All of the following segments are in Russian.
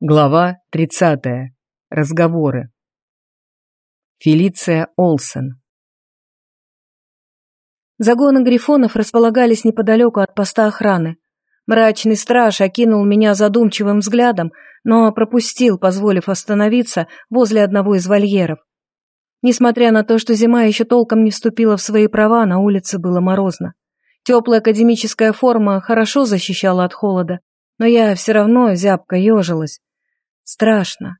Глава 30. Разговоры. Фелиция Олсен. Загоны грифонов располагались неподалеку от поста охраны. Мрачный страж окинул меня задумчивым взглядом, но пропустил, позволив остановиться возле одного из вольеров. Несмотря на то, что зима еще толком не вступила в свои права, на улице было морозно. Теплая академическая форма хорошо защищала от холода, но я все равно зябко ежилась. Страшно.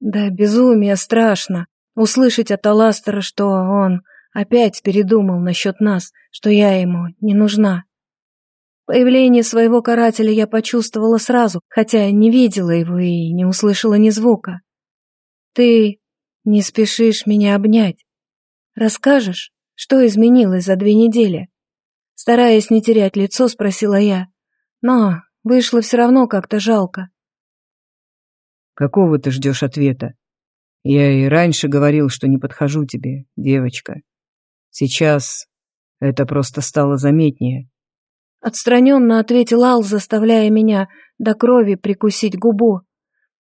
Да, безумие страшно. Услышать от Аластера, что он опять передумал насчет нас, что я ему не нужна. Появление своего карателя я почувствовала сразу, хотя не видела его и не услышала ни звука. Ты не спешишь меня обнять. Расскажешь, что изменилось за две недели? Стараясь не терять лицо, спросила я. Но вышло все равно как-то жалко. Какого ты ждешь ответа? Я и раньше говорил, что не подхожу тебе, девочка. Сейчас это просто стало заметнее. Отстраненно ответил Ал, заставляя меня до крови прикусить губу.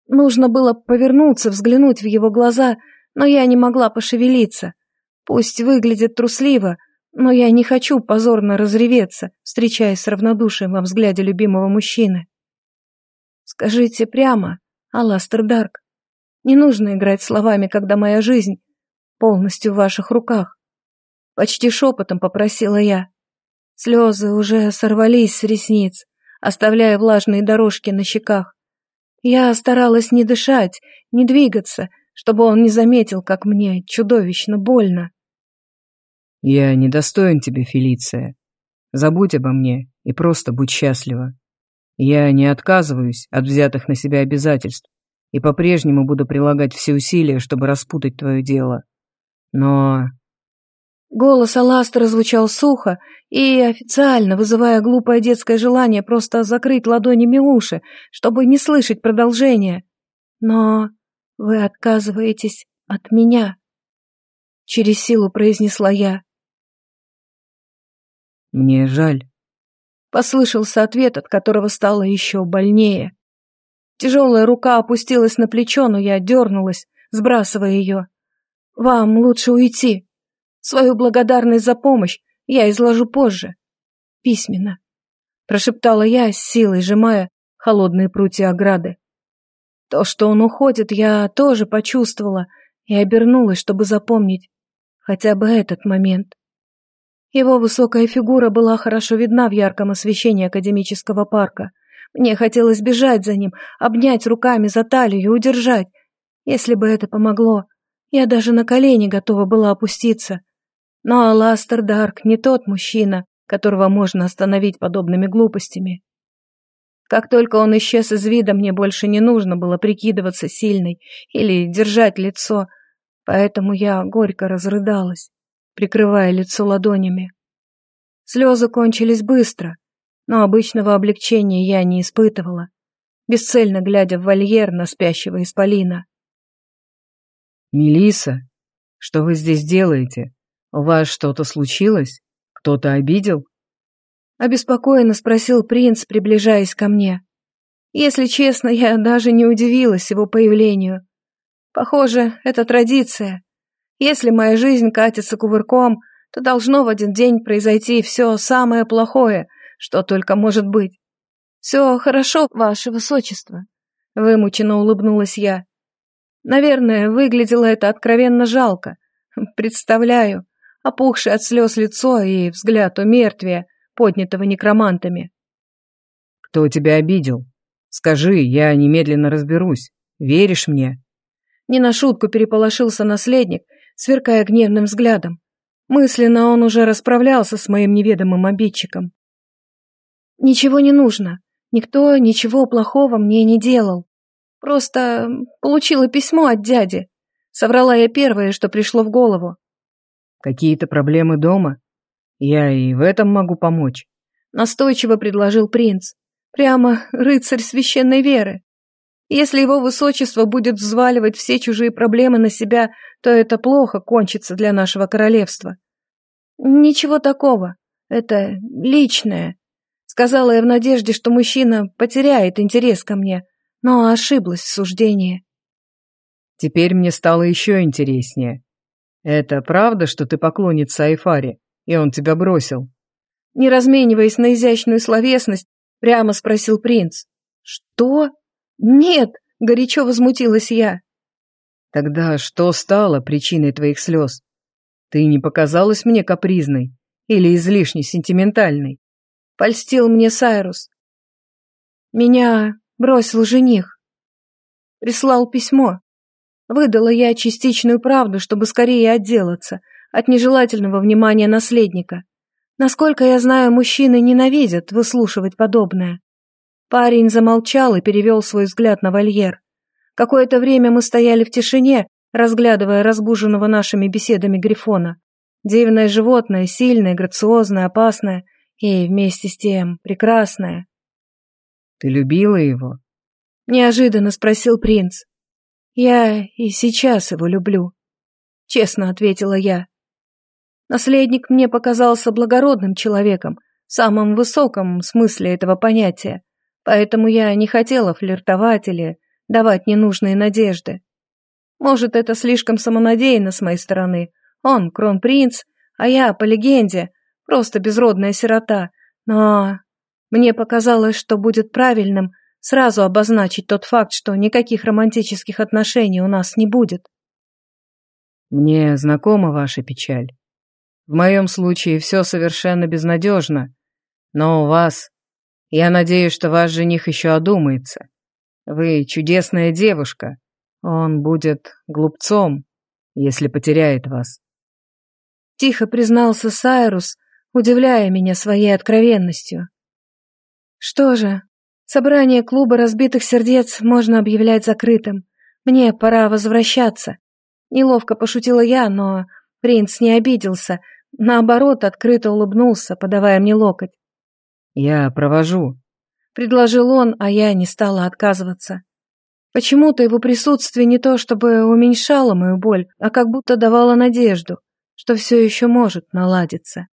Нужно было повернуться, взглянуть в его глаза, но я не могла пошевелиться. Пусть выглядит трусливо, но я не хочу позорно разреветься, встречаясь с равнодушием во взгляде любимого мужчины. Скажите прямо, Аластер Дарк, не нужно играть словами, когда моя жизнь полностью в ваших руках. Почти шепотом попросила я. Слезы уже сорвались с ресниц, оставляя влажные дорожки на щеках. Я старалась не дышать, не двигаться, чтобы он не заметил, как мне чудовищно больно. «Я недостоин тебе, Фелиция. Забудь обо мне и просто будь счастлива. Я не отказываюсь от взятых на себя обязательств и по-прежнему буду прилагать все усилия, чтобы распутать твое дело. Но...» Голос Аластера звучал сухо и официально, вызывая глупое детское желание просто закрыть ладонями уши, чтобы не слышать продолжения. «Но вы отказываетесь от меня», — через силу произнесла я. «Мне жаль», Послышался ответ, от которого стало еще больнее. Тяжелая рука опустилась на плечо, но я дернулась, сбрасывая ее. «Вам лучше уйти. Свою благодарность за помощь я изложу позже. Письменно», — прошептала я, с силой сжимая холодные прутья ограды. То, что он уходит, я тоже почувствовала и обернулась, чтобы запомнить хотя бы этот момент. Его высокая фигура была хорошо видна в ярком освещении академического парка. Мне хотелось бежать за ним, обнять руками за талию и удержать. Если бы это помогло, я даже на колени готова была опуститься. Но Аластер Дарк не тот мужчина, которого можно остановить подобными глупостями. Как только он исчез из вида, мне больше не нужно было прикидываться сильной или держать лицо, поэтому я горько разрыдалась прикрывая лицо ладонями. Слезы кончились быстро, но обычного облегчения я не испытывала, бесцельно глядя в вольер на спящего исполина. Мелиса, что вы здесь делаете? У вас что-то случилось? Кто-то обидел?» Обеспокоенно спросил принц, приближаясь ко мне. Если честно, я даже не удивилась его появлению. Похоже, это традиция. Если моя жизнь катится кувырком, то должно в один день произойти все самое плохое, что только может быть. Все хорошо, ваше высочество. Вымученно улыбнулась я. Наверное, выглядело это откровенно жалко. Представляю, опухшее от слез лицо и взгляд у мертвия, поднятого некромантами. «Кто тебя обидел? Скажи, я немедленно разберусь. Веришь мне?» Не на шутку переполошился наследник, сверкая гневным взглядом. Мысленно он уже расправлялся с моим неведомым обидчиком. «Ничего не нужно. Никто ничего плохого мне не делал. Просто получила письмо от дяди. Соврала я первое, что пришло в голову. Какие-то проблемы дома? Я и в этом могу помочь. Настойчиво предложил принц. Прямо рыцарь священной веры. Если его высочество будет взваливать все чужие проблемы на себя, то это плохо кончится для нашего королевства. Ничего такого. Это личное. Сказала я в надежде, что мужчина потеряет интерес ко мне, но ошиблась в суждении. Теперь мне стало еще интереснее. Это правда, что ты поклонница Айфари, и он тебя бросил? Не размениваясь на изящную словесность, прямо спросил принц. Что? Нет, горячо возмутилась я. Тогда что стало причиной твоих слез? Ты не показалась мне капризной или излишне сентиментальной? Польстил мне Сайрус. Меня бросил жених. Прислал письмо. Выдала я частичную правду, чтобы скорее отделаться от нежелательного внимания наследника. Насколько я знаю, мужчины ненавидят выслушивать подобное. Парень замолчал и перевел свой взгляд на вольер. Какое-то время мы стояли в тишине, разглядывая разбуженного нашими беседами Грифона. Дивное животное, сильное, грациозное, опасное и, вместе с тем, прекрасное. «Ты любила его?» — неожиданно спросил принц. «Я и сейчас его люблю», — честно ответила я. Наследник мне показался благородным человеком, в самом высоком смысле этого понятия, поэтому я не хотела флиртовать или давать ненужные надежды. Может, это слишком самонадеянно с моей стороны. Он кронпринц, а я, по легенде, просто безродная сирота. Но мне показалось, что будет правильным — сразу обозначить тот факт, что никаких романтических отношений у нас не будет. Мне знакома ваша печаль. В моем случае все совершенно безнадежно, но у вас... Я надеюсь, что ваш жених еще одумается. Вы чудесная девушка. Он будет глупцом, если потеряет вас. Тихо признался Сайрус, удивляя меня своей откровенностью. Что же, Собрание клуба разбитых сердец можно объявлять закрытым. Мне пора возвращаться. Неловко пошутила я, но принц не обиделся, наоборот, открыто улыбнулся, подавая мне локоть. «Я провожу», — предложил он, а я не стала отказываться. Почему-то его присутствие не то чтобы уменьшало мою боль, а как будто давало надежду, что все еще может наладиться.